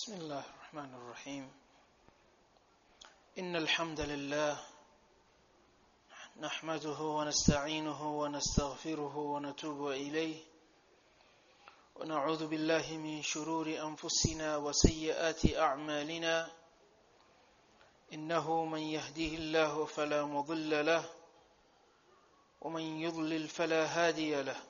بسم الله الرحمن الرحيم. إن الحمد لله نحمده ونستعينه ونستغفره ونتوب إليه. ونعوذ بالله من شرور أنفسنا وسيئات أعمالنا. إنه من يهده الله فلا مضل له ومن يضلل فلا هادي له.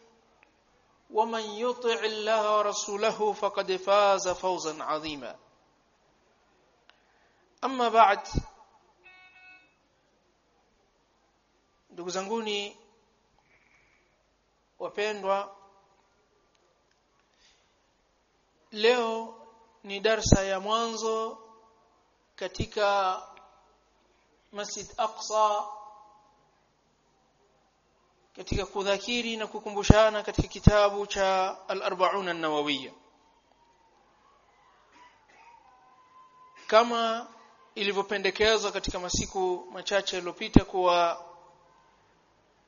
ومن يطع الله ورسوله فقد فاز فوزا عظيما اما بعد ndugu zanguni wapendwa leo ni darsa ya mwanzo katika Masjid Aqsa katika kudhakiri na kukumbushana katika kitabu cha al-arba'un an-nawawiyya. Kama ilivyopendekezwa katika masiku machache yaliyopita kuwa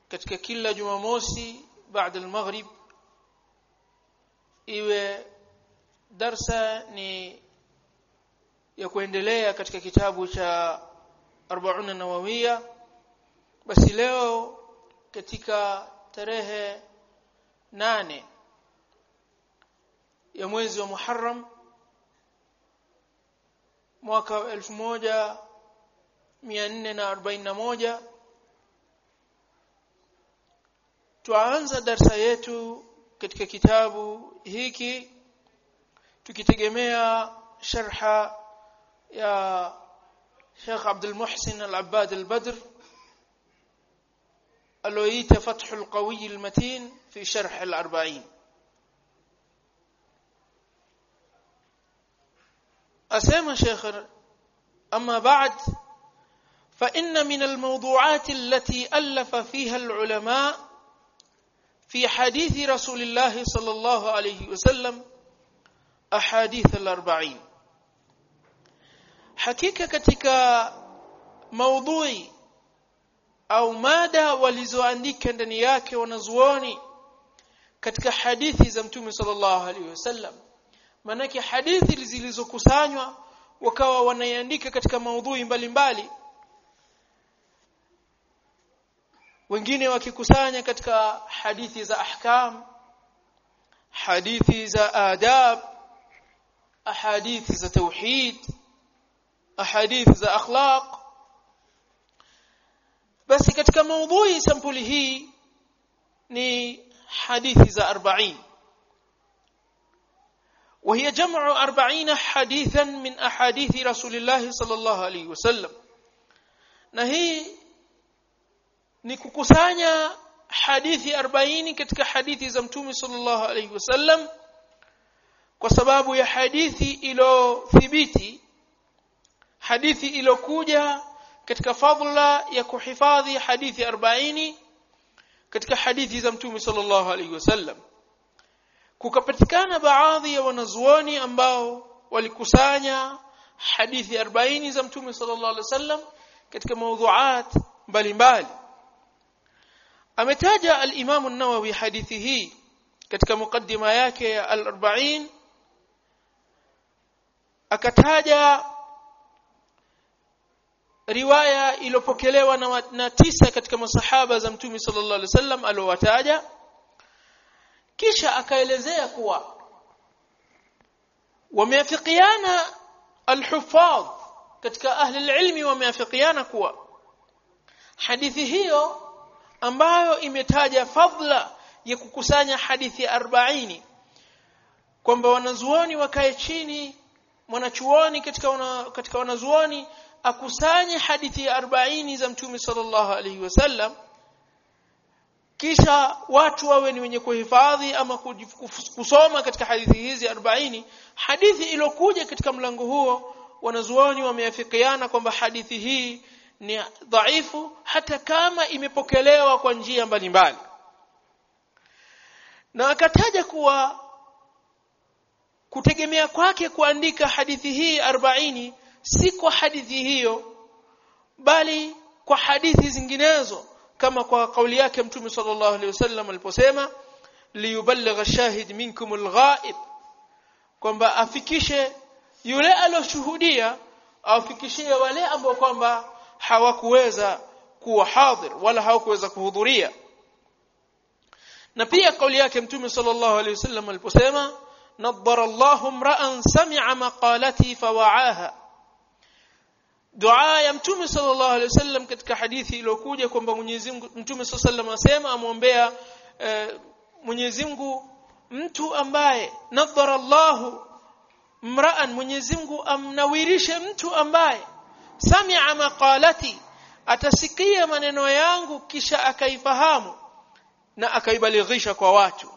katika kila Jumamosi baada al-maghrib iwe darsa ni ya kuendelea katika kitabu cha 40 an-nawawiyya basi leo katika tarehe nane ya mwezi wa Muharram mwaka 1441 tuanza darsa yetu katika kitabu hiki tukitegemea sharha ya Sheikh Abdul Muhsin Al-Abbad Al-Badr aloita Fath al-Qawi al-Matin fi sharh al-40 أسمى شيخ أما بعد فإن من الموضوعات التي ألف فيها العلماء في حديث رسول الله صلى الله عليه وسلم أحاديث الأربعين. حقيقة katika موضوعي au mada walizoandika ndani yake wanazuoni katika hadithi za mtume sallallahu alaihi wasallam. Manake hadithi zilizokusanywa wakawa wanaiandika katika maudhui mbalimbali wengine wakikusanya katika hadithi za ahkam hadithi za adab ahadithi za tauhid ahadithi za akhlaq basi katika maudhui sampuli hii ni hadithi za 40 وهي جمع أربعين حديثا من أحاديث رسول الله صلى الله عليه وسلم نهي نكوكسانيا حديث أربعين كتك حديث زمتومي صلى الله عليه وسلم وسباب يا حديث إلو ثبيتي حديث إلو كوجا katika fadla ya kuhifadhi hadithi 40 katika hadithi za mtume sallallahu alaihi wasallam kukapatikana baadhi ya wanazuoni ambao walikusanya hadithi 40 za mtume sallallahu alaihi wasallam katika mawdhuat mbalimbali. Ametaja al-Imam an-Nawawi hadithi hii katika mukaddima yake ya al-40 akataja riwaya iliyopokelewa na, na tisa katika masahaba za mtume sallallahu alaihi wasallam aliowataja. Kisha akaelezea kuwa wameafikiana alhufadh katika ahli alilmi wameafikiana kuwa hadithi hiyo ambayo imetaja fadla ya kukusanya hadithi 40 kwamba wanazuoni wakae chini mwanachuoni katika wana, katika wanazuoni akusanye hadithi ya 40 za mtume sallallahu alaihi wasallam kisha watu wawe ni wenye kuhifadhi ama kusoma katika hadithi hizi 40 hadithi iliyokuja katika mlango huo wanazuoni wameafikiana kwamba hadithi hii ni dhaifu hata kama imepokelewa kwa njia mbalimbali. Na akataja kuwa kutegemea kwake kuandika hadithi hii 40 si kwa hadithi hiyo bali kwa hadithi zinginezo kama kwa kauli yake mtume sallallahu alaihi wasallam aliposema liyuballigh ash-shahid minkum al-ghaib kwamba afikishe yule aliyoshuhudia afikishie wale ambao kwamba hawakuweza kuwa hadhir wala hawakuweza kuhudhuria na pia kauli yake mtume sallallahu alaihi wasallam aliposema nadhara Allahu imra'an sami'a maqalati fawa'aha dua ya mtume sallallahu alaihi wasallam katika hadithi iliyokuja kwamba Mwenyezi mtume sallallahu alaihi wasallam asema amwombea e, Mwenyezi mtu ambaye nadhara Allahu mra'an Mwenyezi Mungu amnawirishe mtu ambaye sami'a maqalati atasikia maneno yangu kisha akaifahamu na akaibalighisha kwa watu.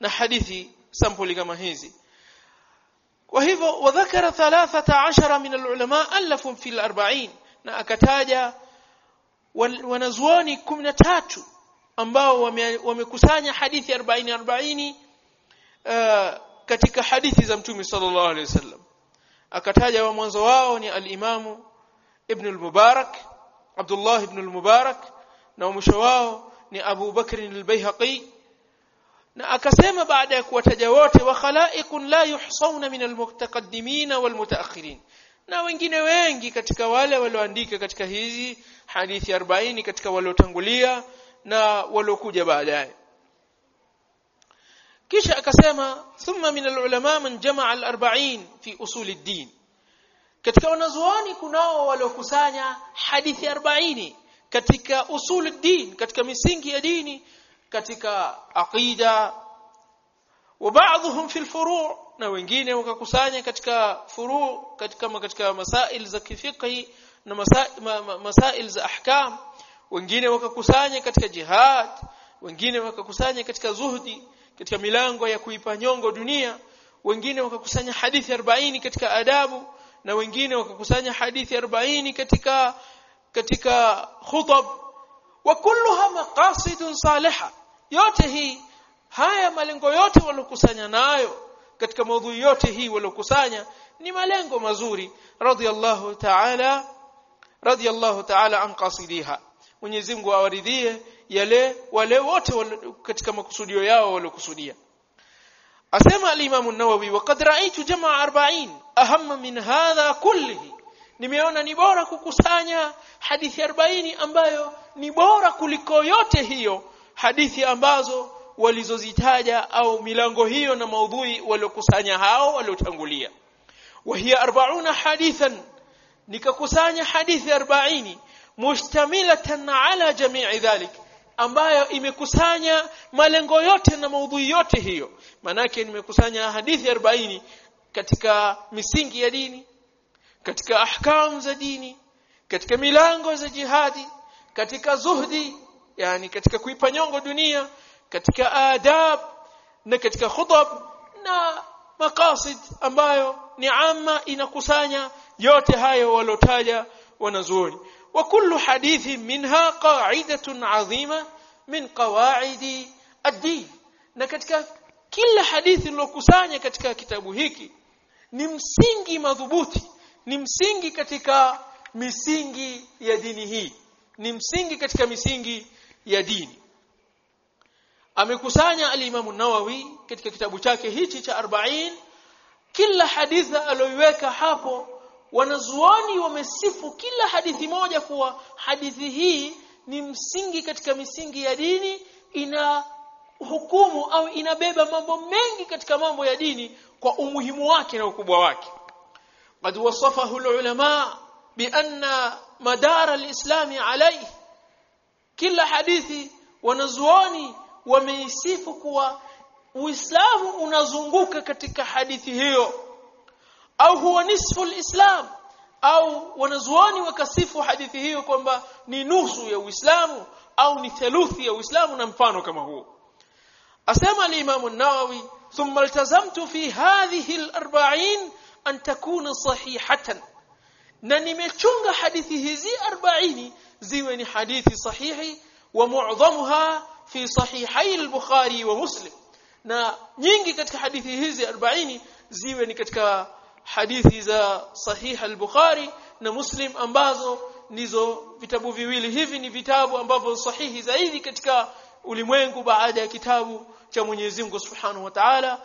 Na hadithi sampuli kama hizi kwa hivyo wadhakara 13 min alulama alafu fi al-40 na akataja wanazuoni 13 ambao wamekusanya hadithi 40 40 uh, katika hadithi za mtume sallallahu alaihi wasallam. Akataja wa mwanzo wao ni al-Imam Ibn al-Mubarak Abdullah ibn al-Mubarak na mwisho wao ni Abu Bakr al-Baihaqi na akasema baada ya kuwataja wote wa khalaiqun la yuhsauna min almutaqaddimin walmutaakhirin. Na wengine wengi katika wale walioandika katika hizi hadithi 40 katika waliotangulia na waliokuja baadaye. Kisha akasema thumma min alulama man jamaa al-40 fi usul ad-din. Katika wanazuoni kunao waliokusanya hadithi 40 katika usul ad-din katika misingi ya dini katika aqida wa ba'dhum fi na wengine wakakusanya katika furu' katika katika masail za kifiqhi na masail, ma, ma, masail za ahkam. Wengine wakakusanya katika jihad wengine wakakusanya katika zuhdi katika milango ya kuipa nyongo dunia. Wengine wakakusanya hadithi 40 katika adabu na wengine wakakusanya hadithi 40 katika katika khutab wa kulluha maqasidun saliha. Yote hii haya malengo yote walokusanya nayo katika maudhui yote hii walokusanya ni malengo mazuri. Radiyallahu ta'ala radiyallahu ta'ala an qasidiha Mwenyezi Mungu awaridhie yale wale wote katika makusudio yao waliokusudia. Asema al-Imam an-Nawawi wa qad ra'aytu jamaa 40 ahamma min hadha kullihi nimeona ni bora kukusanya hadithi 40 ambayo ni bora kuliko yote hiyo hadithi ambazo walizozitaja au milango hiyo na maudhui waliokusanya hao waliotangulia. Wa hiya 40 hadithan nikakusanya hadithi 40 mustamilatan ala jami'i dhalik ambayo imekusanya malengo yote na maudhui yote hiyo. Manake nimekusanya hadithi 40 katika misingi ya dini katika ahkam za dini katika milango za jihadi katika zuhdi yani katika kuipa nyongo dunia katika adab na katika khutab na maqasid ambayo ni amma inakusanya yote hayo walotaja wanazuoni وكل حديث منها قاعدة عظيمة من قواعد الدين na katika kila hadithi nilokusanya katika kitabu hiki ni msingi madhubuti ni msingi katika misingi ya dini hii. Ni msingi katika misingi ya dini. Amekusanya al-Imam nawawi katika kitabu chake hichi cha 40 kila hadithi aliyoiweka hapo wanazuoni wamesifu kila hadithi moja kuwa hadithi hii ni msingi katika misingi ya dini ina hukumu au inabeba mambo mengi katika mambo ya dini kwa umuhimu wake na ukubwa wake قد وصفه العلماء بأن مدار الإسلام عليه كل حديث ونزواني وميسيفك وإسلام ونزنقك كتك حديثه أو هو نصف الإسلام أو ونزواني وكسيف حديثه كما ننوس يا إسلام أو نثلوث يا إسلام ننفانه كما هو. أسمى الإمام النووي ثم التزمت في هذه الأربعين an takuna sahihatan. Na nimechunga hadithi hizi 40 ziwe ni hadithi sahihi wa mu'dhamuha fi sahihai al-Bukhari wa Muslim. Na nyingi katika hadithi hizi 40 ziwe ni katika hadithi za sahih al-Bukhari na Muslim ambazo ndizo vitabu viwili. Hivi ni vitabu ambavyo sahihi zaidi katika ulimwengu baada ya kitabu cha Mwenyezi Mungu Subhanahu wa Ta'ala.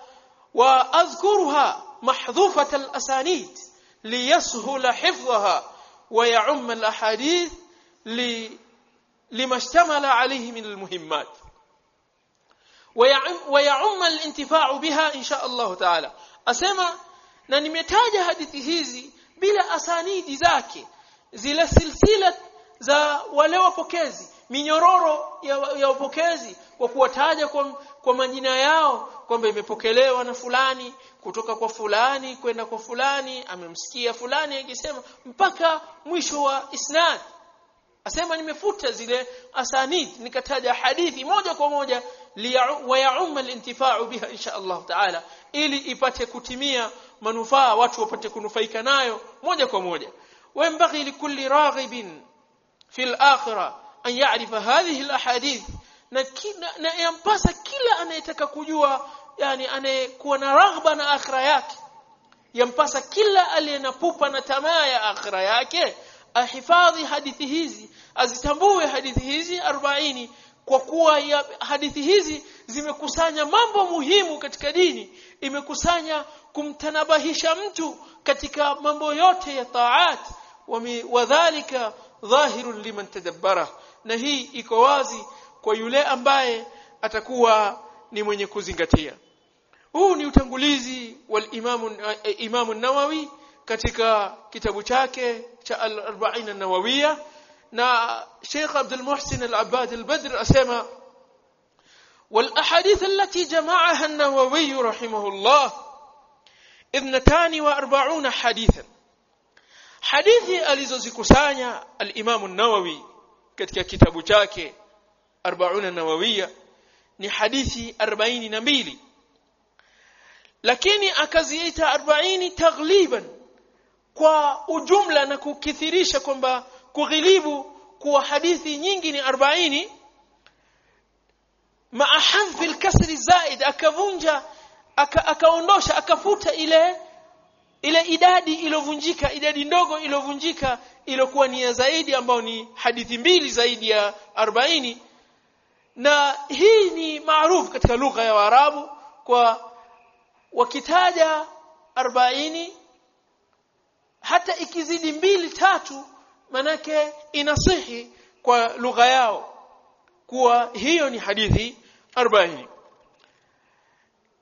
Wa azkuruha محذوفة الأسانيد ليسهل حفظها ويعم الأحاديث لما اشتمل عليه من المهمات. ويعم, الانتفاع بها إن شاء الله تعالى. أسمع نني متاج حديث هذي بلا أسانيد ذاك. زل السلسله زا ولو فكازي minyororo يا wapokezi kwa kuwataja kwa majina kwamba imepokelewa na fulani kutoka kwa fulani kwenda kwa fulani amemsikia fulani akisema mpaka mwisho wa isnad. Asema nimefuta zile asanid nikataja hadithi moja kwa moja wayaumma alintifa'u biha insha Allah ta'ala ili ipate kutimia manufaa watu wapate kunufaika nayo moja kwa moja. Wayambaghi likulli raghibin fil akhirah an ya'rifa hadhihi alahadith na na yampasa kila anayetaka kujua yani anayekuwa na raghba na akhira yake yampasa kila aliyenapupa na tamaa ya akhira yake ahifadhi hadithi hizi azitambue hadithi hizi 40 kwa kuwa ya hadithi hizi zimekusanya mambo muhimu katika dini imekusanya kumtanabahisha mtu katika mambo yote ya taat wadhālika dhahirun liman tadabbara. Na hii iko wazi kwa yule ambaye atakuwa ni mwenye kuzingatia huu ni utangulizi wal imam imam an-nawawi katika kitabu chake cha al-40 an-nawawiyya na Sheikh Abdul Muhsin al-Abbad al-Badr asema التي جمعها النووي رحمه الله اثنتان وأربعون حديثا hadithi alizozikusanya al-Imam an-Nawawi katika kitabu chake 40 Nawawiya ni hadithi 42 lakini akaziita 40 tagliban kwa ujumla na kukithirisha kwamba kughilibu kuwa hadithi nyingi ni 40 ma hadhi al-kasri zaid akavunja akaondosha akafuta ile ile idadi iliyovunjika idadi ndogo iliyovunjika iliyokuwa ni ya zaidi ambao ni hadithi mbili zaidi ya 40 na hii ni maarufu katika lugha ya Waarabu kwa wakitaja 40 hata ikizidi mbili tatu manake inasihi kwa lugha yao kuwa hiyo ni hadithi 40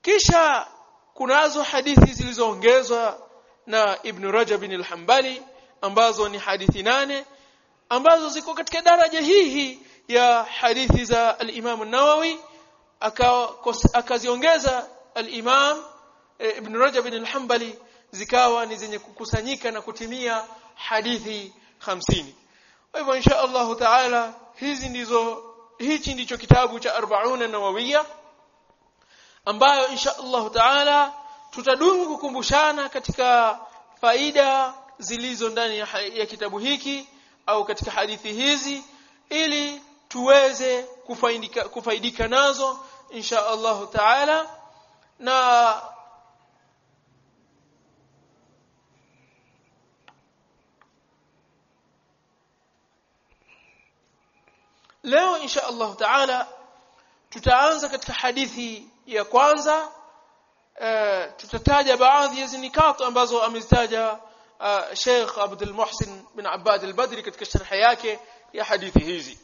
kisha kunazo hadithi zilizoongezwa na Ibn Rajab al-Hanbali ambazo ni hadithi nane ambazo ziko katika daraja hii hii ya hadithi za al-Imam an-Nawawi akaziongeza al-Imam Ibn Rajab al-Hanbali zikawa ni zenye kukusanyika na kutimia hadithi hamsini. Kwa hivyo insha Allah taala hizi ndizo hichi ndicho kitabu cha 40 Nawawiya ambayo insha Allah taala tutadumu kukumbushana katika faida zilizo ndani ya kitabu hiki au katika hadithi hizi ili tuweze kufaidika, kufaidika nazo insha Allah taala na leo insha Allah taala tutaanza katika hadithi ya kwanza uh, tutataja baadhi ya zinikatu ambazo amezitaja uh, Sheikh Abdul Muhsin bin Abbad al-Badri katika sharhi yake ya hadithi hizi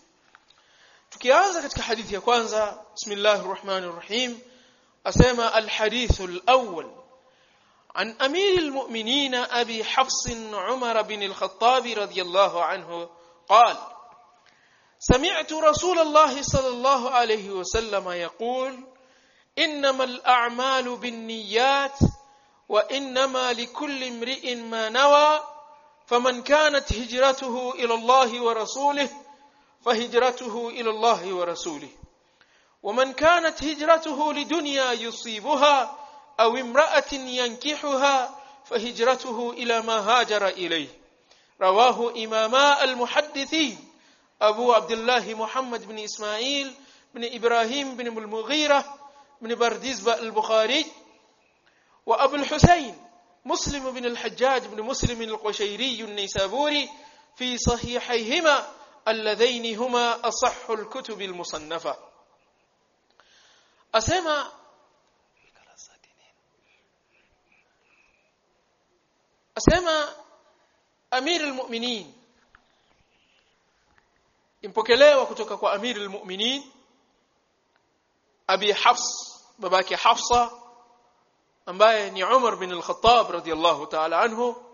tukianza katika hadithi ya kwanza bismillahir rahmanir rahim asema al-hadith al-awwal عن أمير المؤمنين أبي حفص عمر بن الخطاب رضي الله عنه قال سمعت رسول الله صلى الله عليه وسلم يقول إنما الأعمال بالنيات وإنما لكل امرئ ما نوى فمن كانت هجرته إلى الله ورسوله فهجرته إلى الله ورسوله. ومن كانت هجرته لدنيا يصيبها أو امرأة ينكحها فهجرته إلى ما هاجر إليه. رواه إماما المحدثين أبو عبد الله محمد بن إسماعيل بن إبراهيم بن المغيرة بن برديزبة البخاري وأبو الحسين مسلم بن الحجاج بن مسلم القشيري النيسابوري في صحيحيهما اللذين هما أصح الكتب المصنفة أسمى asema amir almu'minin impokelewa kutoka kwa amir almu'minin abi hafs babake hafsa ambaye ni umar bin al-khattab radiyallahu ta'ala anhu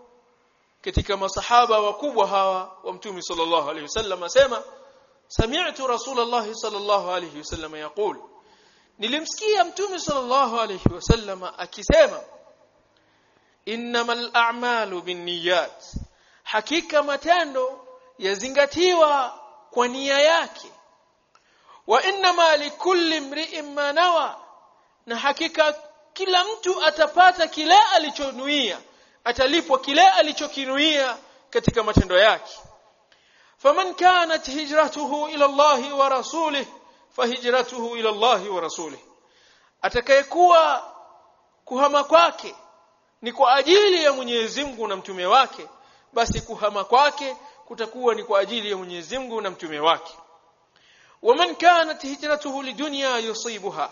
katika masahaba wakubwa hawa wa mtume sallallahu alayhi wasallam asema sami'tu rasulullah sallallahu alayhi wasallam yaqul. Nilimsikia mtume sallallahu alayhi wasallam akisema innamal a'malu binniyat. Hakika matendo yazingatiwa kwa nia yake. Wa innama likulli imri'in ma nawa. Na hakika kila mtu atapata kile alichonuia atalipwa kile alichokinuia katika matendo yake. Faman kanat hijratuhu ila Allah wa rasulih fahijratuhu ila Allah wa rasulih atakayekuwa kuhama kwake ni kwa ajili ya Mwenyezi Mungu na mtume wake basi kuhama kwake kutakuwa ni kwa ajili ya Mwenyezi Mungu na mtume wake. Waman kanat hijratuhu lidunya yusibuha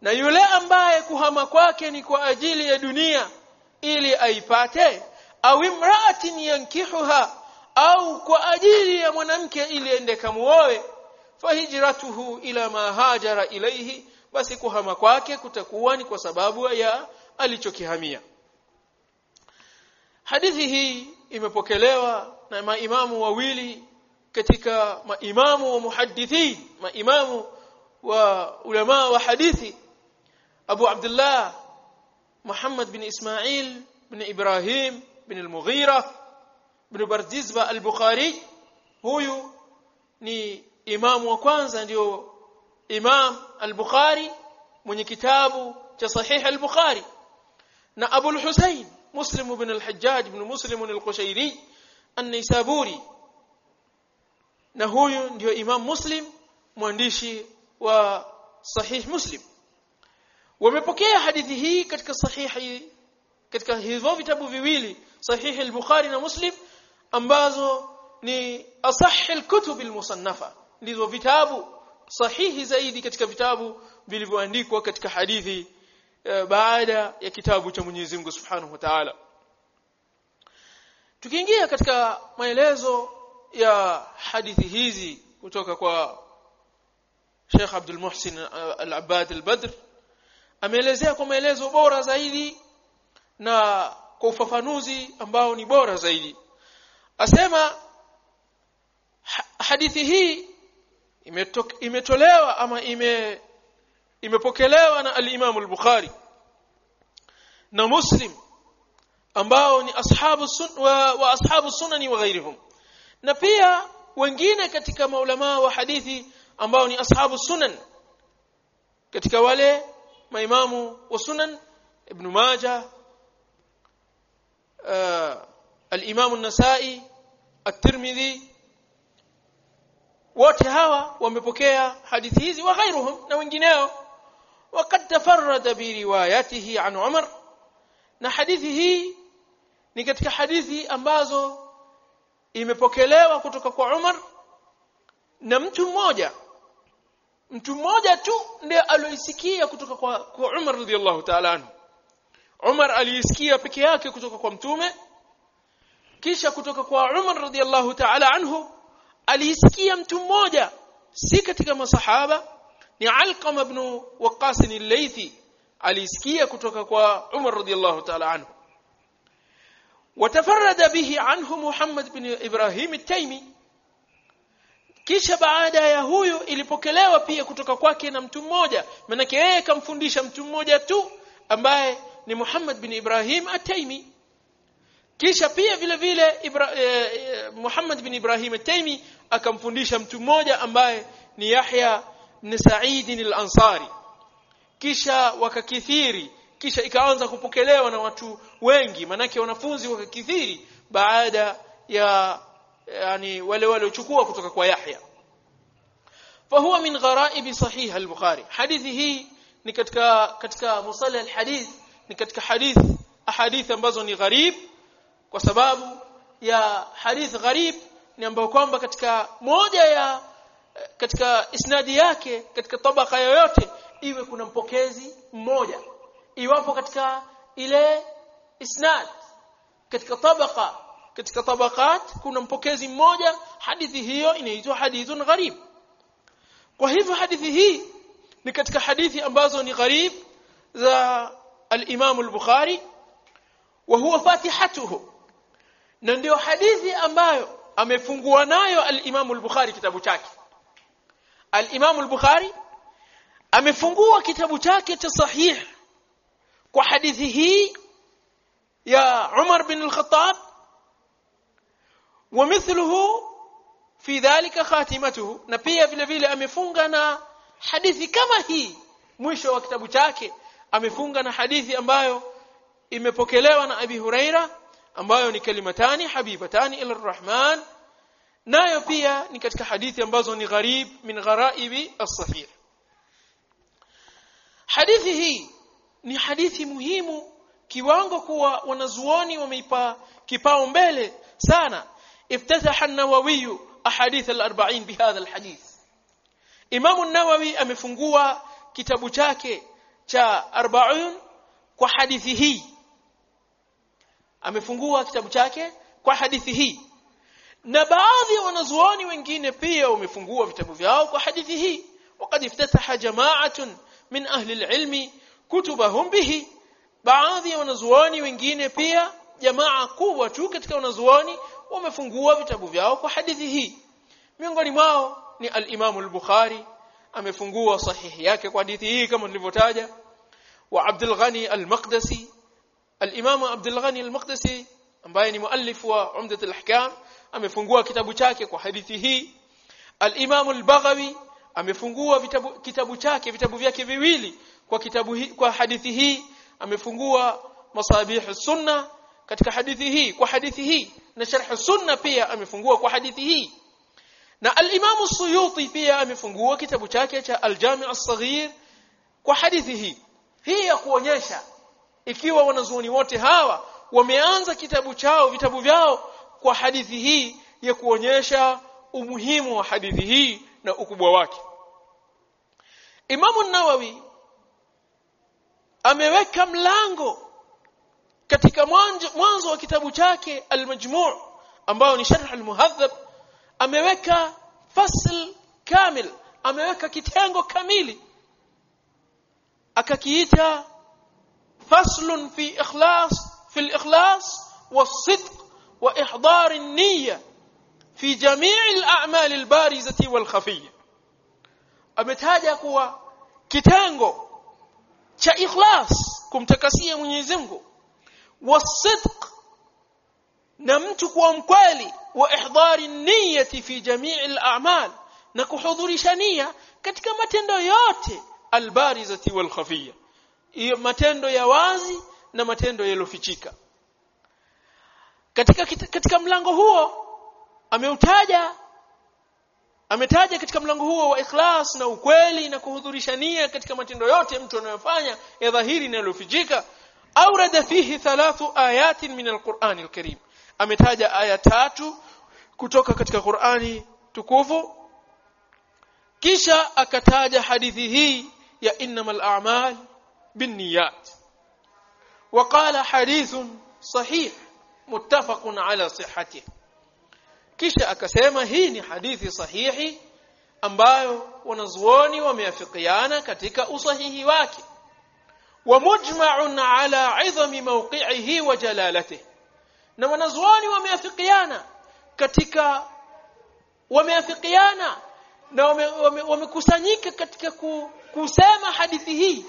na yule ambaye kuhama kwake ni kwa ajili ya dunia ili aipate au imraatin yankihuha au kwa ajili ya mwanamke ili ende kamuoe fahijratuhu ila ma hajara ilaihi basi kuhama kwake kutakuwa ni kwa sababu ya alichokihamia. Hadithi hii imepokelewa na maimamu wawili katika maimamu wa muhaddithi maimamu wa ulama wa hadithi Abu Abdullah محمد بن إسماعيل بن إبراهيم بن المغيرة بن برديزبة البخاري هو ني إمام وكوانزا ديو إمام البخاري من كتابه صحيح البخاري. نا أبو الحسين مسلم بن الحجاج بن مسلم القشيري النيسابوري. نهوي ديو إمام مسلم مانديشي وصحيح مسلم. Wamepokea hadithi hii katika sahihi katika hivyo vitabu viwili sahihi al-Bukhari na Muslim ambazo ni asahhi al-kutub al-musannafa. Ndizo vitabu sahihi zaidi katika vitabu vilivyoandikwa katika hadithi baada ya kitabu cha Mwenyezi Mungu Subhanahu wa Ta'ala. Tukiingia katika maelezo ya hadithi hizi kutoka kwa Sheikh Abdul Muhsin Al-Abbad Al-Badr ameelezea kwa maelezo bora zaidi na kwa ufafanuzi ambao ni bora zaidi. Asema hadithi hii imetolewa ama ime imepokelewa na al-Imam al-Bukhari na Muslim ambao ni ashabu sun wa, wa ashabu sunani wa ghairihum na pia wengine katika maulama wa hadithi ambao ni ashabu sunan katika wale maimamu wa sunan ibn Majah uh, al-Imam an-Nasa'i at-Tirmidhi wote hawa wamepokea hadithi hizi wa ghairuhum na wengineo وقد تفرد بروايته عن عمر na hadithi hii ni katika hadithi ambazo imepokelewa kutoka kwa Umar na mtu mmoja mtu mmoja tu ndiye aliyosikia kutoka kwa, kwa Umar radhiallahu ta'ala anhu Umar alisikia peke yake kutoka kwa mtume kisha kutoka kwa Umar radhiallahu ta'ala anhu alisikia mtu mmoja si katika masahaba ni Alqama ibn Waqqas al-Laythi alisikia kutoka kwa Umar radhiallahu ta'ala anhu watafarrada bihi anhu Muhammad bin Ibrahim at-Taymi kisha baada ya huyu ilipokelewa pia kutoka kwake na mtu mmoja manake yeye kamfundisha mtu mmoja tu ambaye ni Muhammad bin Ibrahim at-Taymi. Kisha pia vile vile Ibra, eh, eh, Muhammad bin Ibrahim at-Taymi akamfundisha mtu mmoja ambaye ni Yahya bin Sa'id al-Ansari. Kisha wakakithiri kisha ikaanza kupokelewa na watu wengi manake wanafunzi wakakithiri baada ya yani wale waliochukua kutoka kwa Yahya fahuwa min gharaib sahih al-Bukhari hadithi hii ni katika katika musalla al-hadith ni katika hadith ahadith ambazo ni gharib kwa sababu ya hadith gharib ni ambayo kwamba katika moja ya katika isnadi yake katika tabaka yoyote iwe kuna mpokezi mmoja iwapo katika ile isnad katika tabaka katika tabakat kuna mpokezi mmoja hadithi hiyo inaitwa hadithun gharib. Kwa hivyo hadithi hii ni katika hadithi ambazo ni gharib za al-Imam al-Bukhari wa huwa fatihatuhu. Na ndio hadithi ambayo amefungua nayo al-Imam al-Bukhari kitabu chake. al-Imam al-Bukhari amefungua kitabu chake cha sahih kwa hadithi hii ya Umar bin al-Khattab ومثله في ذلك خاتمته na pia vile vile amefunga na hadithi kama hii mwisho wa kitabu chake amefunga na hadithi ambayo imepokelewa na Abi Huraira ambayo ni kalimatani habibatani ila Rahman nayo pia ni katika hadithi ambazo ni gharib min gharaibi as-sahih hadithi hii ni hadithi muhimu kiwango kuwa wanazuoni wameipa kipao mbele sana افتتح النووي احاديث الأربعين بهذا الحديث امام النووي amefungua kitabu chake cha 40 kwa hadithi hii amefungua kitabu chake kwa hadithi hii na baadhi ya wanazuoni wengine pia wamefungua vitabu vyao kwa hadithi hii وقد افتتح جماعه من اهل العلم كتبهم به baadhi ya wanazuoni wengine pia jamaa kubwa tu katika wanazuoni wamefungua vitabu vyao kwa hadithi hii. Miongoni mwao ni al-Imam al-Bukhari amefungua sahihi yake kwa hadithi hii kama nilivyotaja. Wa Abdul Ghani al-Maqdisi al-Imam Abdul Ghani al-Maqdisi ambaye ni muallif wa Umdat al-Ahkam amefungua kitabu chake kwa hadithi hii. al-Imam al-Baghawi amefungua vitabu kitabu chake vitabu vyake viwili kwa kitabu hii kwa hadithi hii. Amefungua masabih sunna katika hadithi hii kwa hadithi hii na sharh sunna pia amefungua kwa hadithi hii. Na al-Imam Suyuti pia amefungua kitabu chake cha Al-Jami' as-Saghir kwa hadithi hii. Hii ya kuonyesha ikiwa wanazuoni wote hawa wameanza kitabu chao vitabu vyao kwa hadithi hii ya kuonyesha umuhimu wa hadithi hii na ukubwa wake. Imamu Nawawi ameweka mlango katika mwanzo wa kitabu chake al-Majmu' ambao ni Sharh al-Muhadhab ameweka fasl kamil ameweka kitengo kamili akakiita faslun fi ikhlas fi al-ikhlas was-sidq wa ihdar an-niyya fi jami' al-a'mal al-barizati wal-khafiyya ametaja kuwa kitengo cha ikhlas kumtakasia Mwenyezi Mungu wasidq na mtu kuwa mkweli wa ihdari niyati fi jamii al-a'mal na kuhudhurisha nia katika matendo yote albarizati wal khafiyya matendo ya wazi na matendo yalofichika katika katika mlango huo ameutaja ametaja katika mlango huo wa ikhlas na ukweli na kuhudhurisha nia katika matendo yote mtu anayofanya ya dhahiri na yalofichika أورد فيه ثلاث آيات من القرآن الكريم ametaja aya tatu kutoka katika Qur'ani tukufu kisha akataja hadithi hii ya innamal a'mal binniyat وقال حديث صحيح متفق على صحته kisha akasema hii ni hadithi sahihi ambayo wanazuoni wameafikiana katika usahihi wake wa mujma'un ala 'idhami mawqi'ihi wa jalalatihi. Na wanazuani wameafikiana katika wameafikiana na wamekusanyika wame, wame katika ku, kusema hadithi hii.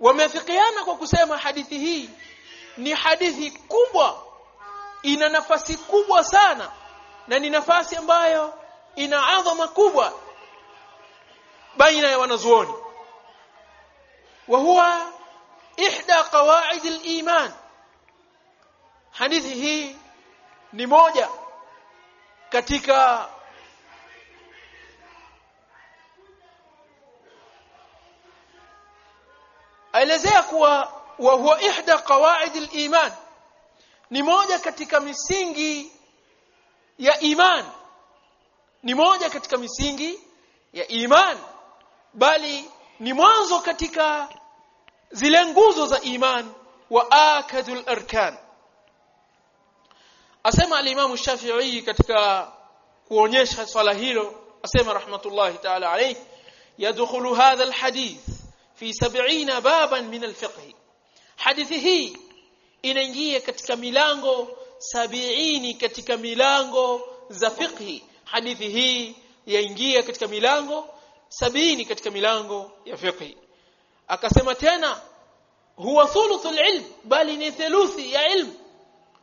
Wameafikiana kwa kusema hadithi hii ni hadithi kubwa ina nafasi kubwa sana na ni nafasi ambayo ina adhama kubwa baina ya wanazuoni. Wa huwa ihda qawaid al-iman. Hadithi hii ni moja katika aelezea kuwa wa huwa ihda qawaid al-iman. Ni moja katika misingi ya iman ni moja katika misingi ya iman bali ni mwanzo katika zile nguzo za iman wa akadul arkan asema al-Imam Shafi'i katika kuonyesha swala hilo asema rahmatullahi ta'ala alayhi yadkhulu hadha al-hadith fi 70 baban min al-fiqh hadithi hii inaingia katika milango sabiini katika milango za fiqhi hadithi hii yaingia katika milango sabini katika milango ya fiqh. Akasema tena huwa thuluthul ilm bali ni theluthi ya ilmu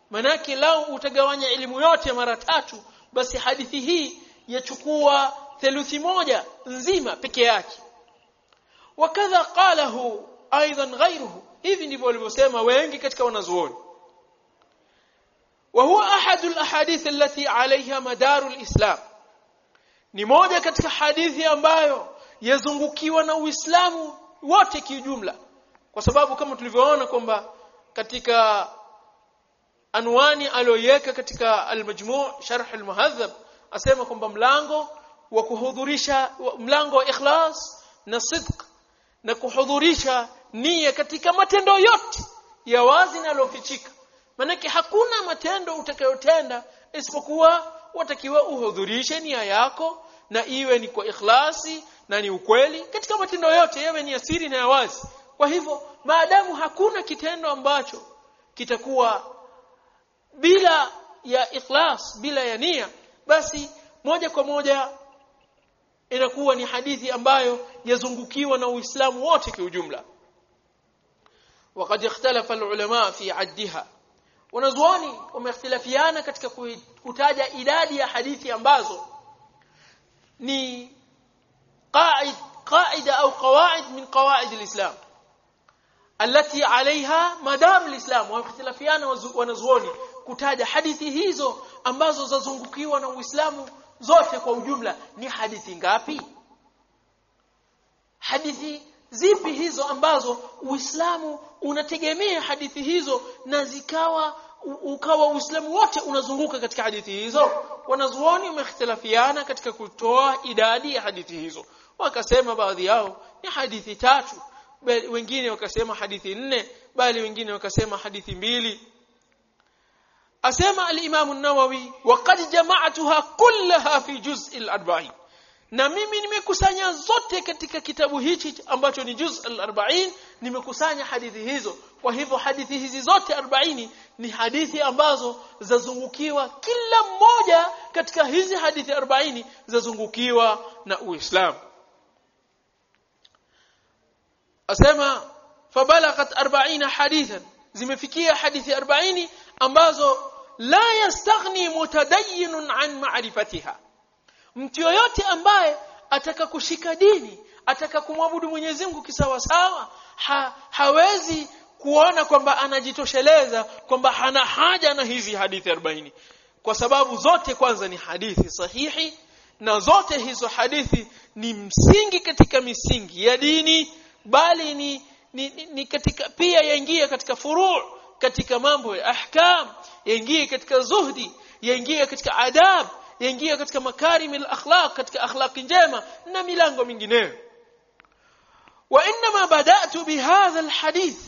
manake lao utagawanya elimu yote mara tatu basi hadithi hii yachukua theluthi moja nzima peke yake. Wakadha qalahu aidan ghayruhu. Hivi ndivyo walivyosema wengi katika wanazuoni وهو احد الاحاديث التي عليها مدار الاسلام ni moja katika hadithi ambayo yazungukiwa na Uislamu wote kiujumla kwa sababu kama tulivyoona kwamba katika anwani aliyoiweka katika al-majmu' sharh al-muhadhab asema kwamba mlango wa kuhudhurisha mlango wa ikhlas na sidq na kuhudhurisha nia katika matendo yote ya wazi na yalofichika manake hakuna matendo utakayotenda isipokuwa watakiwa uhudhurishe nia yako na iwe ni kwa ikhlasi na ni ukweli katika matendo yote yawe ni asiri na ya wazi kwa hivyo maadamu hakuna kitendo ambacho kitakuwa bila ya ikhlas bila ya nia basi moja kwa moja inakuwa ni hadithi ambayo yazungukiwa na Uislamu wote kwa ujumla وقد اختلف العلماء في عدها wanazuoni wamehtilafiana katika kutaja idadi ya hadithi ambazo ni qaid qaida au qawaid min qawaid alislam التي عليها مدار الاسلام wamehtilafiana wanazuoni kutaja hadithi hizo ambazo zazungukiwa na Uislamu zote kwa ujumla ni hadithi ngapi hadithi zipi hizo ambazo Uislamu unategemea hadithi hizo na zikawa ukawa Uislamu wote unazunguka katika hadithi hizo. Wanazuoni wamehtilafiana katika kutoa idadi ya hadithi hizo. Wakasema baadhi yao ni hadithi tatu bali wengine wakasema hadithi nne bali wengine wakasema hadithi mbili. Asema al-Imam an-Nawawi waqad jama'atuha kullaha fi juz' al-40 na mimi nimekusanya zote katika kitabu hichi ambacho ni juz al-40 nimekusanya hadithi hizo. Kwa hivyo hadithi hizi zote 40 ni hadithi ambazo zazungukiwa kila mmoja katika hizi hadithi 40 zazungukiwa na Uislamu. Asema fabalagat 40 hadithan. Zimefikia hadithi 40 ambazo la yastaghni mutadayyinun an ma'rifatiha mtu yoyote ambaye ataka kushika dini ataka kumwabudu Mwenyezi Mungu kisawa sawa ha, hawezi kuona kwamba anajitosheleza kwamba hana haja na hizi hadithi 40 kwa sababu zote kwanza ni hadithi sahihi na zote hizo hadithi ni msingi katika misingi ya dini bali ni, ni, ni, ni katika pia yaingia katika furu' katika mambo ya ahkam yaingia katika zuhdi yaingia katika adab yaingia katika makarimil akhlaq katika akhlaqi njema na milango mingineyo wa inma bada'tu bihadha alhadith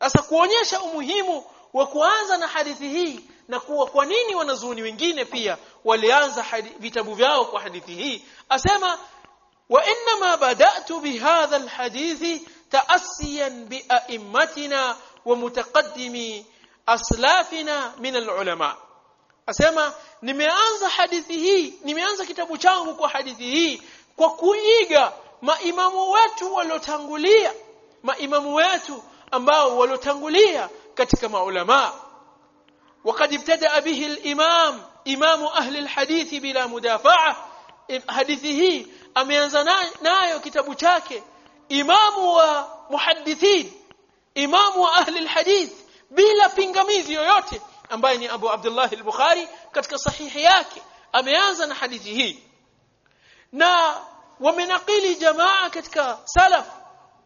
asa kuonyesha umuhimu wa kuanza na hadithi hii na kuwa kwa nini wanazuoni wengine pia walianza vitabu vyao kwa hadithi hii asema wa inma bada'tu bihadha alhadithi ta'assiyan bi'a'immatina wa mutaqaddimi aslafina min alulama Asema nimeanza hadithi hii, nimeanza kitabu changu kwa hadithi hii kwa kuiga maimamu wetu waliotangulia, maimamu wetu ambao waliotangulia katika maulama. Wakad ibtada bihi al-imam, imamu ahli al-hadithi bila mudafaa. Hadithi hii ameanza nayo kitabu chake imamu wa muhaddithin, imamu wa ahli al-hadith bila pingamizi yoyote ambaye ni Abu Abdullah al-Bukhari katika sahihi yake. Ameanza na hadithi hii. Na wamenakili jamaa katika salaf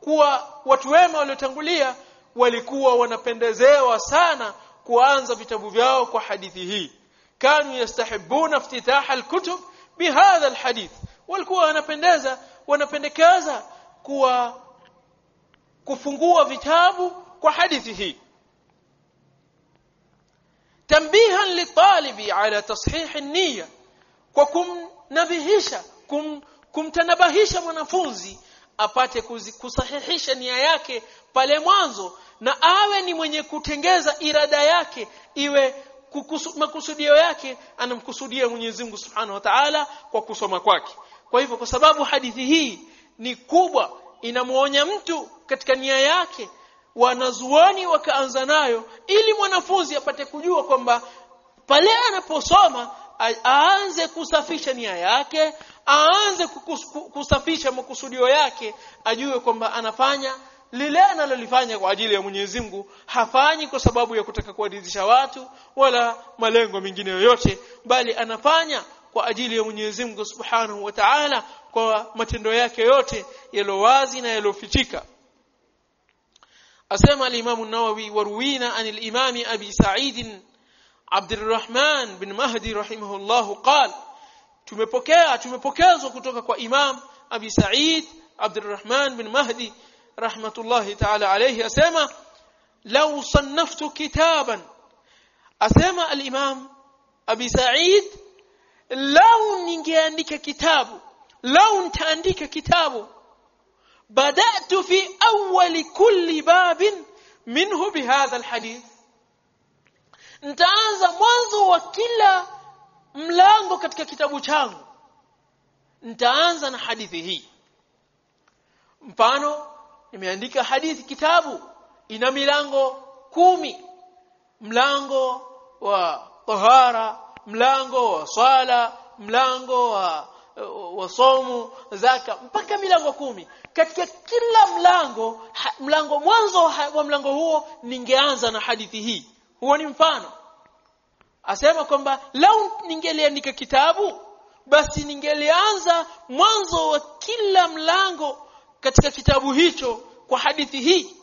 kuwa watu wema waliotangulia walikuwa wanapendezewa sana kuanza vitabu vyao kwa hadithi hii. Kanu yastahibuna iftitaha alkutub bihadha alhadith. Walikuwa wanapendeza wanapendekeza kuwa kufungua vitabu kwa hadithi hii tambihan litalibi ala tashih an-niyya kwa kumnabihisha kum, kumtanabahisha mwanafunzi apate kusahihisha nia yake pale mwanzo na awe ni mwenye kutengeza irada yake iwe makusudio yake anamkusudia Mwenyezi Mungu Subhanahu wa Ta'ala kwa kusoma kwake. Kwa hivyo kwa sababu hadithi hii ni kubwa inamuonya mtu katika nia yake wanazuoni wakaanza nayo ili mwanafunzi apate kujua kwamba pale anaposoma aanze kusafisha nia yake aanze kusafisha makusudio yake ajue kwamba anafanya lile analolifanya kwa ajili ya Mwenyezi Mungu. Hafanyi kwa sababu ya kutaka kuadhisha watu wala malengo mengine yoyote bali anafanya kwa ajili ya Mwenyezi Mungu Subhanahu wa Ta'ala kwa matendo yake yote yalowazi na yalofichika asema al-Imam an-Nawawi waruwina an al-Imam Abi Sa'id عبد الرحمن بن مهدي رحمه الله قال tumepokea tumepokezwa kutoka kwa Imam Abi Sa'id Abdurrahman bin Mahdi rahmatullahi ta'ala alayhi asema law sannaftu kitaban asema al-Imam Abi Sa'id law ningeandika kitabu law nitaandika kitabu bada'tu fi awwal kulli babin minhu bihadha al-hadith nitaanza mwanzo wa kila mlango katika kitabu changu. nitaanza na hadithi hii. Mfano nimeandika hadithi kitabu ina milango kumi. Mlango wa tahara mlango wa swala mlango wa wa somu zaka mpaka milango kumi katika kila mlango ha, mlango mwanzo wa mlango huo ningeanza na hadithi hii huo ni mfano asema kwamba lau ningeliandika kitabu basi ningelianza mwanzo wa kila mlango katika kitabu hicho kwa hadithi hii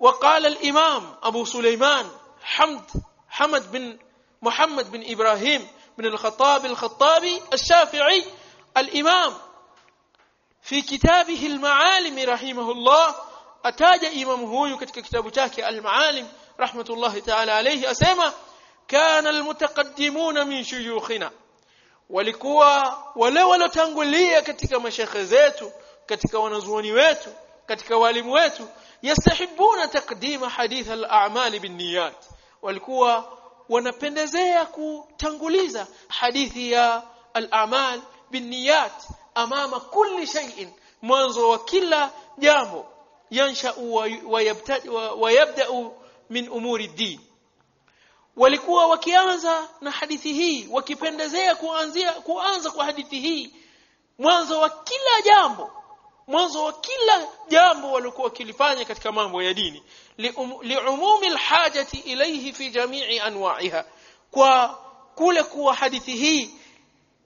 وقال الإمام أبو سليمان حمد حمد بن محمد بن إبراهيم بن الخطاب الخطابي الشافعي الإمام. في كتابه المعالم رحمه الله أتاج إمام هو كتاب تاكي المعالم رحمة الله تعالى عليه أسيما كان المتقدمون من شيوخنا. ولكوا ولو تنقلية كتك مشيخ زيتو كتك ونزوني ويتو كتك والم ويتو يستحبون تقديم حديث الأعمال بالنيات. ولكوا wanapendezea kutanguliza hadithi ya al-a'mal binniyat amama kulli shay'in mwanzo wa kila jambo yansha wa yabda min umuri din. Walikuwa wakianza na hadithi hii wakipendezea kuanzia kuanza kwa hadithi hii mwanzo wa kila jambo mwanzo wa kila jambo walikuwa kilifanya katika mambo ya dini. Liumumi alhajati ilayhi fi jami'i anwa'iha. Kwa kule kuwa hadithi hii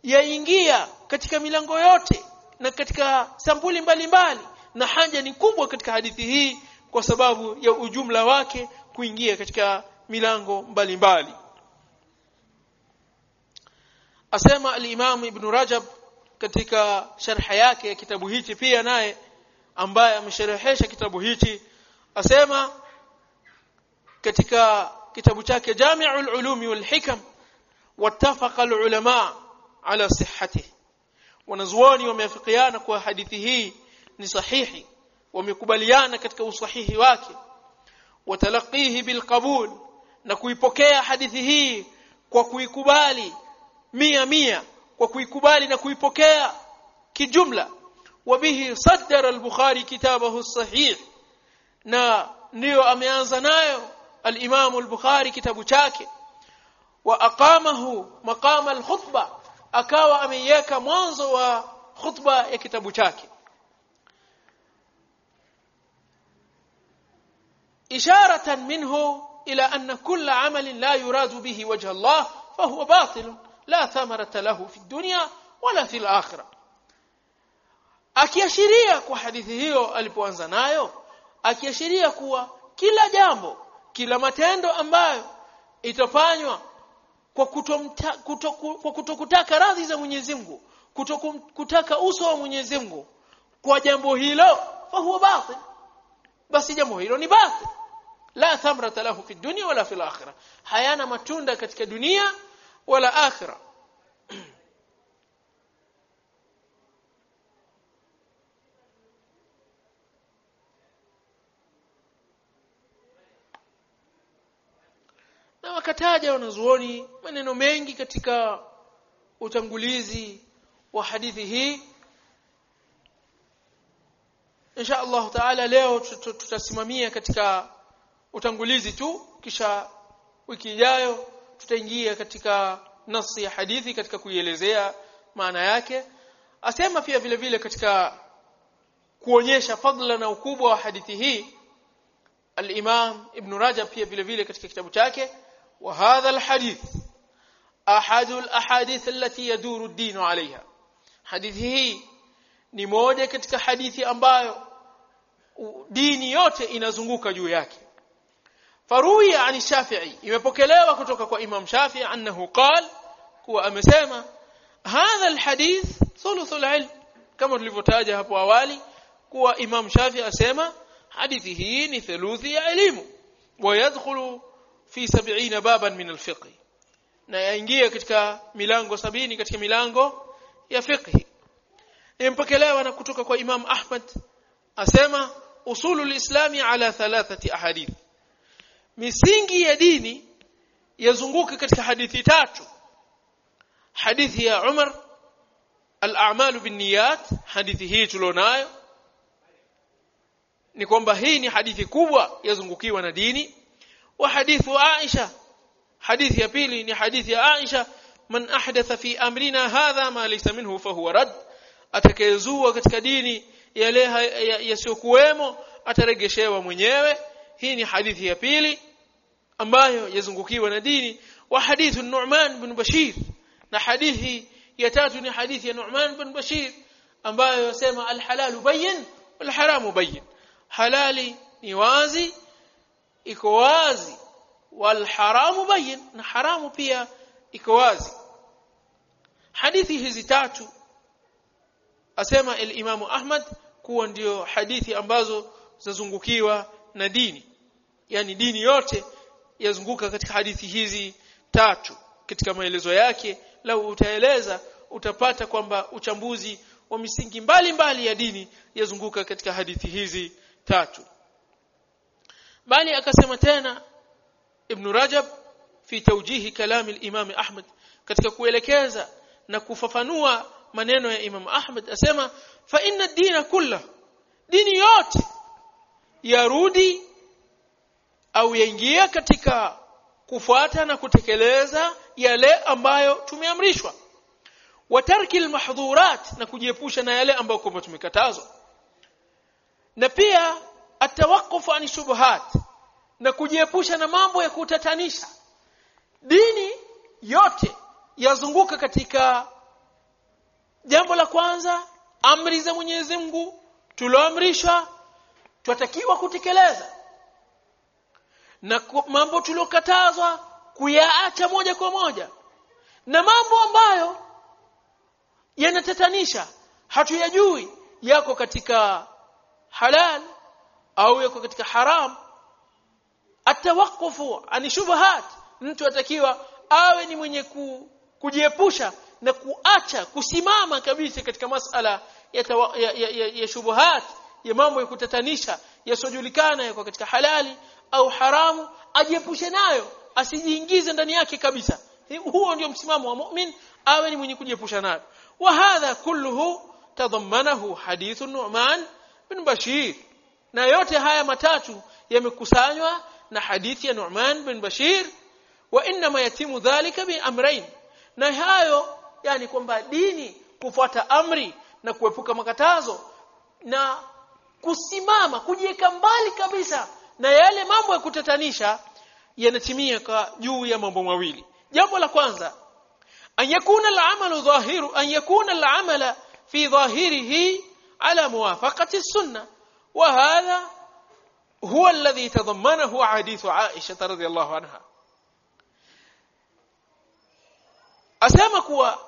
yaingia katika milango yote na katika sampuli mbalimbali na haja ni kubwa katika hadithi hii kwa sababu ya ujumla wake kuingia katika milango mbalimbali. Asema al-Imam Ibn Rajab katika sharha yake ya kitabu hichi pia naye ambaye amesherehesha kitabu hichi asema katika kitabu chake Jami'ul Ulumi wal Hikam wattafaqa al-ulama ala sihhatihi wanazuoni wameafikiana kwa hadithi hii ni sahihi wamekubaliana katika usahihi wake watalaqihi bilqabul na kuipokea hadithi hii kwa kuikubali mia mia kwa kuikubali na kuipokea kijumla wabihi saddara al-bukhari kitabahu sahih na ndio ameanza nayo al-imam al-bukhari kitabu chake wa aqamahu maqama al-khutbah akawa ameiweka mwanzo wa khutba ya kitabu chake إشارة منه إلى أن كل عمل لا يراد به وجه الله فهو باطل لا thamarata له في الدنيا ولا في الاخره akiashiria kwa hadithi hiyo alipoanza nayo akiashiria kuwa kila jambo kila matendo ambayo itafanywa kwa kutokutaka kuto, kuto, kuto radhi za Mwenyezi Mungu kutokutaka uso wa Mwenyezi Mungu kwa jambo hilo fahuwa batil. Basi jambo hilo ni batil. La thamra lahu fi dunya wala fi akhirah hayana matunda katika dunia wala akhira. Na wakataja wanazuoni maneno mengi katika utangulizi wa hadithi hii. Insha Allah taala leo tutasimamia katika utangulizi tu kisha wiki ijayo tutaingia katika nasi ya hadithi katika kuielezea maana yake. Asema pia vile vile katika kuonyesha fadla na ukubwa wa hadithi hii al-Imam Ibn Rajab pia vile vile katika kitabu chake wa hadha al-hadith ahad al-ahadith allati yaduru ad-din 'alayha. Hadithi hii ni moja katika hadithi ambayo dini yote inazunguka juu yake فروي عن الشافعي. يمبوكلاوا كتوكا كو إمام شافعي أنه قال كو امسما هذا الحديث ثلث العلم. كما تلفتاجا هبو أوالي كو إمام شافعي اسما حديثه ني ثلث ويدخل في سبعين بابا من الفقه. نايانجيا كتكا ميلانغو سبيني كتكا ميلانغو يا فقه يمبوكلاوا كتوكا كو إمام أحمد اسما أصول الإسلام على ثلاثة أحاديث. Misingi ya dini yazunguka katika hadithi tatu. Hadithi ya Umar al-a'malu binniyat hadithi hii tulionayo ni kwamba hii ni hadithi kubwa yazungukiwa na dini. Wa hadithu Aisha hadithi ya pili ni hadithi ya Aisha man ahdatha fi amrina hadha ma laysa minhu fahuwa rad atakayezua katika dini yale yasiyokuwemo ataregeshewa mwenyewe. Hii ni hadithi ya pili ambayo yazungukiwa na dini wa hadithu Nu'man bin Bashir na hadithi ya tatu ni hadithi ya Nu'man bin Bashir ambayo yasema al-halalu bayyin wal haramu bayyin halali ni wazi iko wazi wal haramu bayyin na haramu pia iko wazi hadithi hizi tatu asema al-Imamu Ahmad kuwa ndio hadithi ambazo zazungukiwa na dini yani dini yote yazunguka katika hadithi hizi tatu. Katika maelezo yake lau utaeleza utapata kwamba uchambuzi wa misingi mbalimbali mbali ya dini yazunguka katika hadithi hizi tatu. Bali akasema tena ibn Rajab fi tawjihi kalami al-Imam Ahmad katika kuelekeza na kufafanua maneno ya Imam Ahmad asema fa inna ad-dina kullahu dini yote yarudi au yaingia katika kufuata na kutekeleza yale ambayo tumeamrishwa. Wa tarki almahdhurat na kujiepusha na yale ambayo kwamba tumekatazwa. Na pia atawakufu an shubuhat na kujiepusha na mambo ya kutatanisha. Dini yote yazunguka katika jambo la kwanza amri za Mwenyezi Mungu tulioamrishwa twatakiwa kutekeleza na mambo tuliokatazwa kuyaacha moja kwa moja. Na mambo ambayo yanatatanisha hatuyajui yako katika halal au yako katika haram. Atawakufu ani shubahat mtu atakiwa awe ni mwenye ku, kujiepusha na kuacha kusimama kabisa katika masala ya, tawa, ya, ya, ya, ya shubuhat ya mambo ya kutatanisha yasojulikana yako katika halali au haramu ajiepushe nayo asijiingize ndani yake kabisa. Huo ndio msimamo wa mu'min awe ni mwenye kujiepusha nayo. Wa hadha kulluhu tadhammanahu hadithu Nu'man bin Bashir. Na yote haya matatu yamekusanywa na hadithi ya Nu'man bin Bashir. Wa inma yatimu dhalika bi amrayn. Na hayo yani kwamba dini kufuata amri na kuepuka makatazo na kusimama kujieka mbali kabisa na yale mambo ya kutatanisha yanatimia kwa juu ya mambo mawili jambo la kwanza an yakuna al-amalu dhahiru an yakuna al-amala fi dhahirihi ala muwafaqati as-sunnah wa hadha huwa alladhi tadammanahu hadithu Aisha radhiyallahu anha asema kuwa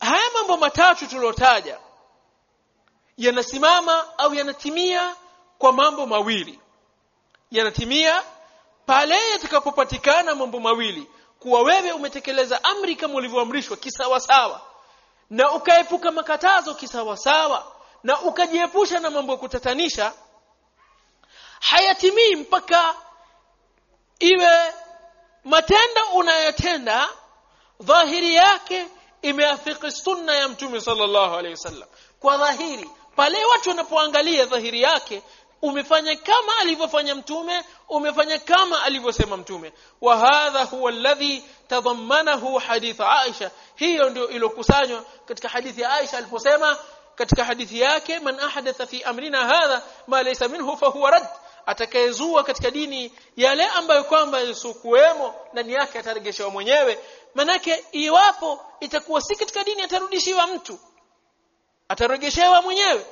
haya mambo matatu tulotaja yanasimama au yanatimia kwa mambo mawili. Yanatimia pale yatakapopatikana mambo mawili. Kuwa wewe umetekeleza amri kama ulivyoamrishwa kisawasawa. Na ukaepuka makatazo kisawasawa. Na ukajiepusha na mambo ya kutatanisha hayatimii mpaka iwe matendo unayotenda dhahiri yake imeafiki sunna ya mtume sallallahu alaihi wasallam. Kwa dhahiri pale watu wanapoangalia dhahiri yake umefanya kama alivyofanya mtume umefanya kama alivyosema mtume. Wa hadha huwa alladhi tadhammanahu hadith Aisha. Hiyo ndio ilokusanywa katika hadithi ya Aisha aliposema katika hadithi yake man ahadatha fi amrina hadha ma laysa minhu fa huwa rad atakayezua katika dini yale ambayo kwamba yasukuwemo ndani yake ataregeshewa mwenyewe. Manake iwapo itakuwa si katika dini atarudishiwa mtu. Ataregeshewa mwenyewe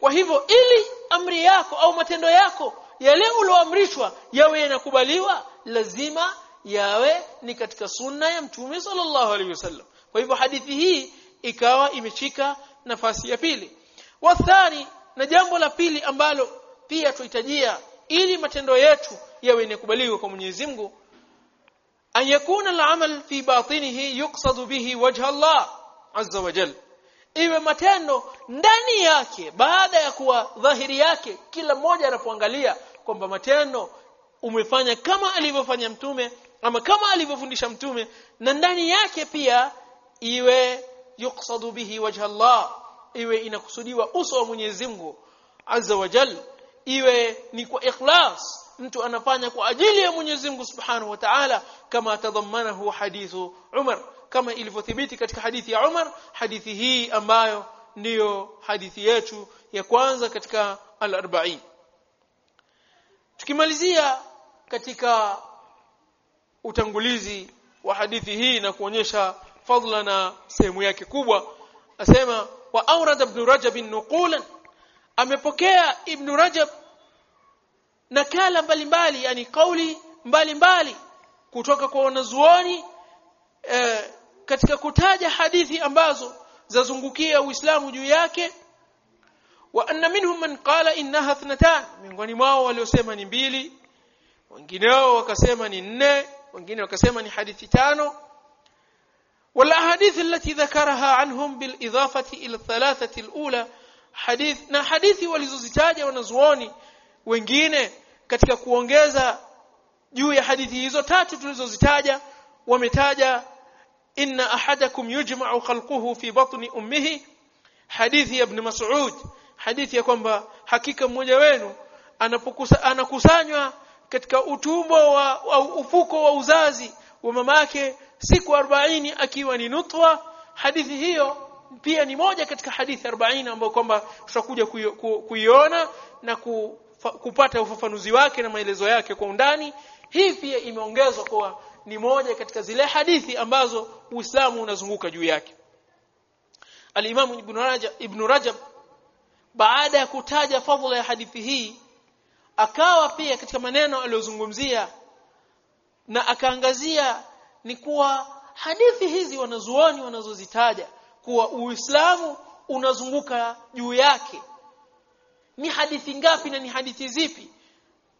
kwa hivyo ili amri yako au matendo yako yale ulioamrishwa yawe yanakubaliwa lazima yawe ni katika sunna ya mtume sallallahu alaihi wasallam. Kwa hivyo hadithi hii ikawa imechika nafasi ya pili. Wathani na jambo la pili ambalo pia tuhitajia ili matendo yetu yawe yanakubaliwa kwa Mwenyezi Mungu an yakuna al-amal fi batinihi yuqsadu bihi wajha Allah azza wa jalla iwe matendo ndani yake baada ya kuwa dhahiri yake kila mmoja anapoangalia kwamba matendo umefanya kama alivyofanya mtume ama kama alivyofundisha mtume na ndani yake pia iwe yuksadu bihi wajha Allah iwe inakusudiwa uso wa Mwenyezi Mungu azza wa jal iwe ni kwa ikhlas mtu anafanya kwa ajili ya Mwenyezi Mungu Subhanahu wa Ta'ala kama tadhammanahu hadithu Umar kama ilivyothibiti katika hadithi ya Umar hadithi hii ambayo ndiyo hadithi yetu ya kwanza katika al-arba'in. Tukimalizia katika utangulizi wa hadithi hii na kuonyesha fadla na sehemu yake kubwa asema wa awrad ibn rajab nuqulan. Amepokea ibn rajab nakala mbalimbali yani kauli mbalimbali kutoka kwa wanazuoni eh, katika kutaja hadithi ambazo zazungukia Uislamu juu yake wa anna minhum man qala innaha ithnatan miongoni mwao waliosema ni mbili wengineo wakasema ni nne wengine wakasema ni hadithi tano. Wala hadithi allati dhakaraha anhum bil idafati ila thalathati alula hadith na hadithi walizozitaja wanazuoni wengine katika kuongeza juu ya hadithi hizo tatu tulizozitaja wametaja inna ahadakum yujma'u khalquhu fi batni ummihi. Hadithi ya ibn mas'ud hadithi ya kwamba hakika mmoja wenu anapokusa anakusanywa katika utumbo wa au ufuko wa uzazi wa mamake siku 40 akiwa ni nutwa. Hadithi hiyo pia ni moja katika hadithi 40 ambayo kwamba tutakuja kuiona na kupata ufafanuzi wake na maelezo yake kwa undani hii pia imeongezwa kwa ni moja katika zile hadithi ambazo Uislamu unazunguka juu yake. Al-Imam Ibn Rajab Ibn Rajab baada ya kutaja fadhila ya hadithi hii akawa pia katika maneno aliyozungumzia na akaangazia ni kuwa hadithi hizi wanazuoni wanazozitaja kuwa Uislamu unazunguka juu yake. Ni hadithi ngapi na ni hadithi zipi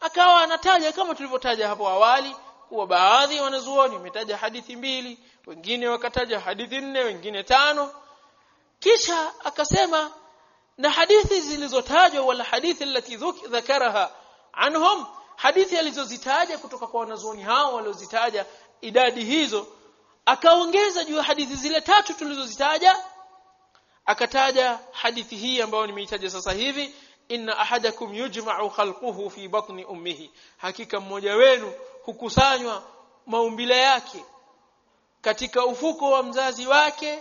akawa anataja kama tulivyotaja hapo awali kuwa baadhi wanazuoni wametaja hadithi mbili wengine wakataja hadithi nne wengine tano. Kisha akasema na hadithi zilizotajwa wala hadithi allati dhakaraha anhum hadithi alizozitaja kutoka kwa wanazuoni hao waliozitaja idadi hizo. Akaongeza juu hadithi zile tatu tulizozitaja akataja hadithi hii ambayo nimeitaja sasa hivi inna ahadakum yujma'u khalquhu fi batni ummihi. Hakika mmoja wenu hukusanywa maumbile yake katika ufuko wa mzazi wake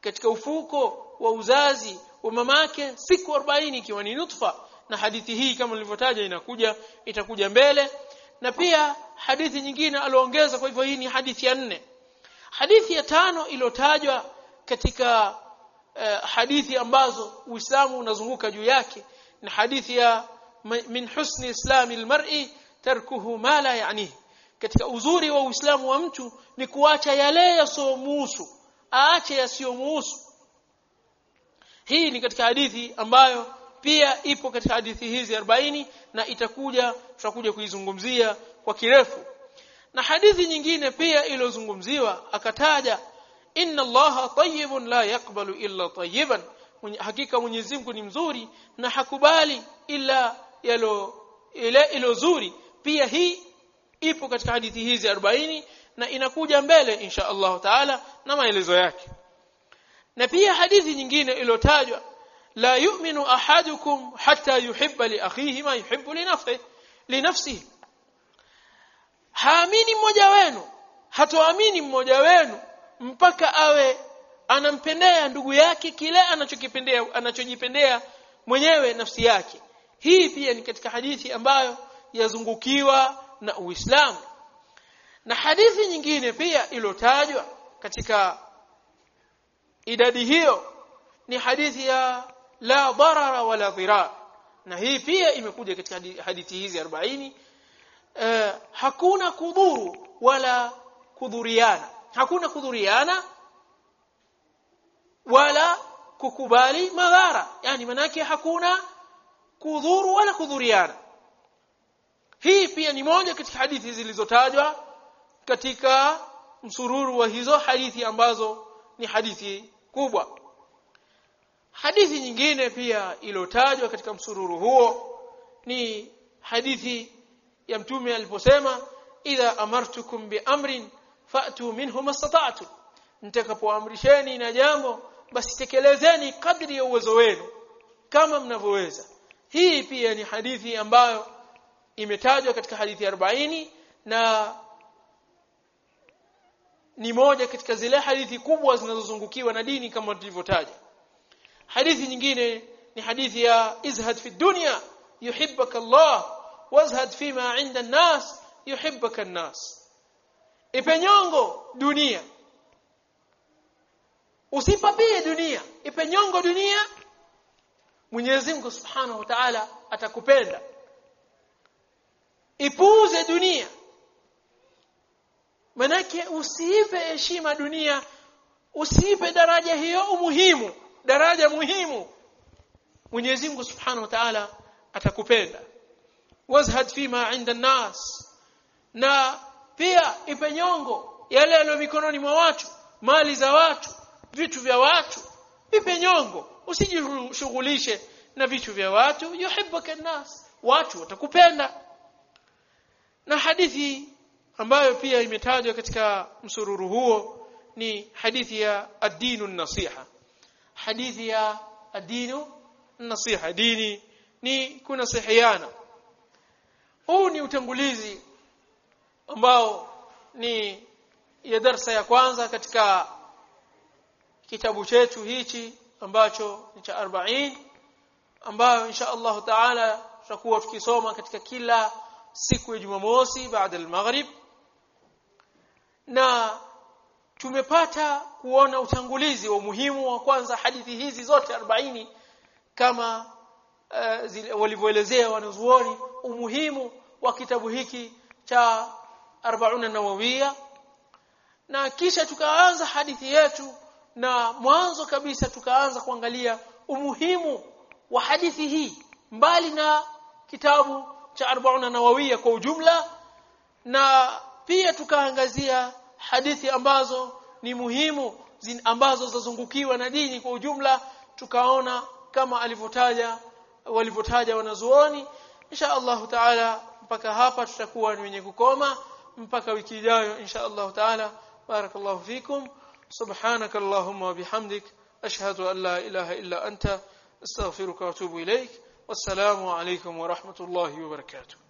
katika ufuko wa uzazi wa mamake siku 40 ikiwa ni nutfa. Na hadithi hii kama nilivyotaja inakuja itakuja mbele. Na pia hadithi nyingine aliongeza kwa hivyo hii ni hadithi ya nne. Hadithi ya tano iliyotajwa katika uh, hadithi ambazo Uislamu unazunguka juu yake ni hadithi ya min husni islami almar'i tarkuhu ma la ya'nihi katika uzuri wa Uislamu wa mtu ni kuacha yale yasiomuhusu aache yasiyomuhusu. Hii ni katika hadithi ambayo pia ipo katika hadithi hizi 40 na itakuja tutakuja kuizungumzia kwa kirefu. Na hadithi nyingine pia iliyozungumziwa akataja inna allaha tayyibun la yaqbalu illa tayyiban. Hakika Mwenyezi Mungu ni mzuri na hakubali ila yalo ile ilo zuri. Pia hii ipo katika hadithi hizi 40 na inakuja mbele insha Allah taala na maelezo yake. Na pia hadithi nyingine iliyotajwa la yu'minu ahadukum hatta yuhibba li akhihi ma yuhibbu li nafsihi li nafsihi. Haamini mmoja wenu hatoamini mmoja wenu mpaka awe anampendea ndugu yake kile anachokipendea anachojipendea mwenyewe nafsi yake. Hii pia ni katika hadithi ambayo yazungukiwa na Uislamu. Na hadithi nyingine pia iliyotajwa katika idadi hiyo ni hadithi ya la darara wala dhirar. Na hii pia imekuja katika hadithi hizi 40 eh, hakuna kudhuru wala kudhuriana hakuna kudhuriana wala kukubali madhara. Yani manake hakuna kudhuru wala kudhuriana. Hii pia ni moja katika hadithi zilizotajwa katika msururu wa hizo hadithi ambazo ni hadithi kubwa. Hadithi nyingine pia iliyotajwa katika msururu huo ni hadithi ya mtume aliposema idha amartukum bi amrin fa'tu minhu mastata'tum nitakapoamrisheni na jambo basi tekelezeni kadri ya uwezo wenu kama mnavyoweza. Hii pia ni hadithi ambayo imetajwa katika hadithi 40 na ni moja katika zile hadithi kubwa zinazozungukiwa na dini kama tulivyotaja. Hadithi nyingine ni hadithi ya izhad fi dunya yuhibbaka Allah wazhad fima 'inda an-nas yuhibbaka an-nas ipenyongo dunia. Usipapie dunia. Ipenyongo dunia. Mwenyezi Mungu Subhanahu wa Ta'ala atakupenda. Ipuuze dunia. Manake usiipe heshima dunia. Usiipe daraja hiyo umuhimu. Daraja muhimu. Mwenyezi Mungu Subhanahu wa Ta'ala atakupenda. Wazhad fima 'inda nas na pia ipe nyongo yale yaliyo mikononi mwa watu mali za watu vitu vya watu. Ipe nyongo usijishughulishe na vitu vya watu. Yuhibbuka nas watu watakupenda. Na hadithi ambayo pia imetajwa katika msururu huo ni hadithi ya ad-dinu nasiha hadithi ya ad-dinu nasiha dini ni kuna kunasihiana. Huu ni utangulizi ambao ni ya darsa ya kwanza katika kitabu chetu hichi ambacho ni cha 40 ambayo insha Allah taala tutakuwa tukisoma katika kila siku ya Jumamosi baada al-maghrib na tumepata kuona utangulizi wa umuhimu wa kwanza hadithi hizi zote 40 kama uh, walivyoelezea wanazuoni umuhimu wa kitabu hiki cha 40 nawawiya na kisha tukaanza hadithi yetu na mwanzo kabisa tukaanza kuangalia umuhimu wa hadithi hii. Mbali na kitabu cha 40 nawawia kwa ujumla na pia tukaangazia hadithi ambazo ni muhimu zin, ambazo zazungukiwa na dini kwa ujumla tukaona kama alivyotaja walivyotaja wanazuoni. Insha Allah taala mpaka hapa tutakuwa ni wenye kukoma mpaka wiki ijayo insha Allah taala barakallahu fikum subhanaka allahumma wa bihamdik ashhadu an la ilaha illa anta astaghfiruka wa atubu ilaik wassalamu alaykum wa rahmatullahi wa barakatuh